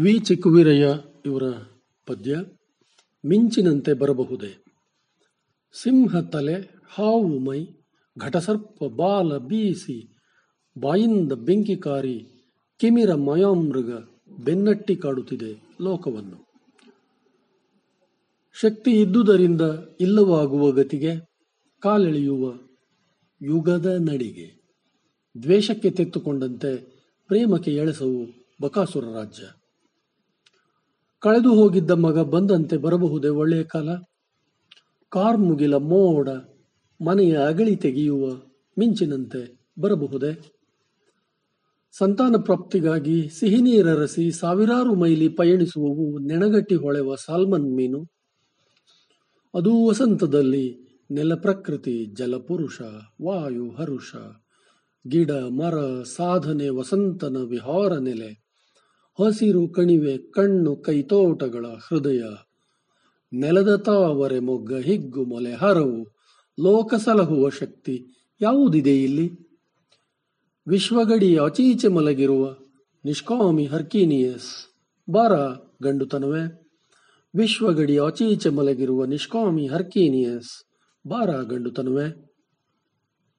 V ಚಿಕ್ಕುವೀರಯ್ಯ ಇವರ ಪದ್ಯ ಮಿಂಚಿನಂತೆ ಬರಬಹುದೇ? ಸಿಂಹ ತಲೆ, ಹಾವು ಮೈ, ಘಟಸರ್ಪ ಬಾಲ ಬೀಸಿ, ಬಾಯಿಂದ ಬೆಂಕಿ ಕಾರಿ, ಕಿಮಿರ ಮಯಾಮೃಗ ಬೆನ್ನಟ್ಟಿ ಕಾಡುತ್ತಿದೆ ಲೋಕವನ್ನು. ಶಕ್ತಿ ಇದ್ದುದರಿಂದ ಇಲ್ಲವಾಗುವ ಗತಿಗೆ ಕಾಲೆಳೆಯುವ ಯುಗದ ನಡಿಗೆ. ದ್ವೇಷಕ್ಕೆ ತೆತ್ತುಕೊಂಡಂತೆ ಪ್ರೇಮಕ್ಕೆ ಎಳೆಸವು ಬಕಾಸುರ ರಾಜ್ಯ. ಕಳೆದು ಹೋಗಿದ್ದ ಮಗ ಬಂದಂತೆ ಬರಬಹುದೇ ಒಳ್ಳೆಯ ಕಾಲ? ಕಾರ್ಮುಗಿಲ ಮೋಡ, ಮನೆಯ ಅಗಳಿ ತೆಗೆಯುವ ಮಿಂಚಿನಂತೆ ಬರಬಹುದೇ? ಸಂತಾನ ಪ್ರಾಪ್ತಿಗಾಗಿ ಸಿಹಿ ನೀರರಸಿ ಸಾವಿರಾರು ಮೈಲಿ ಪಯಣಿಸುವವು ನೆಣಗಟ್ಟಿ ಹೊಳೆವ ಸಾಲ್ಮನ್ ಮೀನು. ಅದು ವಸಂತದಲ್ಲಿ ನೆಲ ಪ್ರಕೃತಿ ಜಲಪುರುಷ ವಾಯು ಹರುಷ, ಗಿಡ ಮರ ಸಾಧನೆ ವಸಂತನ ವಿಹಾರ ನೆಲೆ. ಹಸಿರು ಕಣಿವೆ ಕಣ್ಣು ಕೈತೋಟಗಳ ಹೃದಯ. ನೆಲದ ತಾವರೆ ಮೊಗ್ಗ ಹಿಗ್ಗು ಮೊಲೆ ಹರವು. ಲೋಕ ಸಲಹುವ ಶಕ್ತಿ ಯಾವುದಿದೆ ಇಲ್ಲಿ? ವಿಶ್ವಗಡಿಯ ಅಚೀಚೆ ಮಲಗಿರುವ ನಿಷ್ಕಾಮಿ ಹರ್ಕೀನಿಯಸ್. ಬಾರ ಗಂಡುತನವೇ. ವಿಶ್ವಗಡಿಯ ಅಚೀಚೆ ಮಲಗಿರುವ ನಿಷ್ಕಾಮಿ ಹರ್ಕೀನಿಯಸ್. ಬಾರ ಗಂಡುತನವೇ.